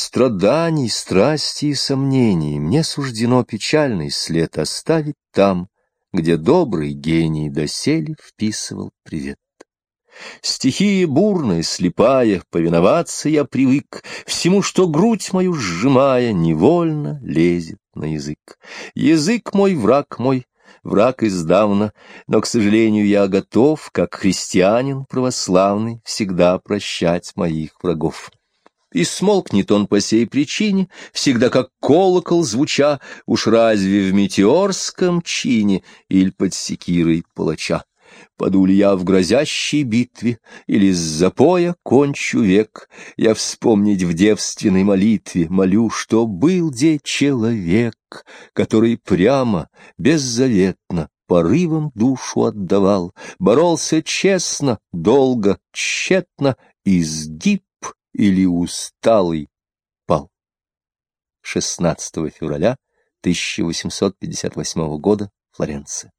Страданий, страсти и сомнений мне суждено печальный след оставить там, где добрый гений доселе вписывал привет. Стихия бурная, слепая, повиноваться я привык, Всему, что грудь мою сжимая, невольно лезет на язык. Язык мой, враг мой, враг издавна, но, к сожалению, я готов, как христианин православный, всегда прощать моих врагов. И смолкнет он по сей причине, всегда как колокол звуча, уж разве в метеорском чине или под секирой палача. Паду ли я в грозящей битве, или с запоя кончу век, я вспомнить в девственной молитве молю, что был где человек, который прямо, беззаветно, порывом душу отдавал, боролся честно, долго, тщетно, изгиб или усталый пал. 16 февраля 1858 года, Флоренция.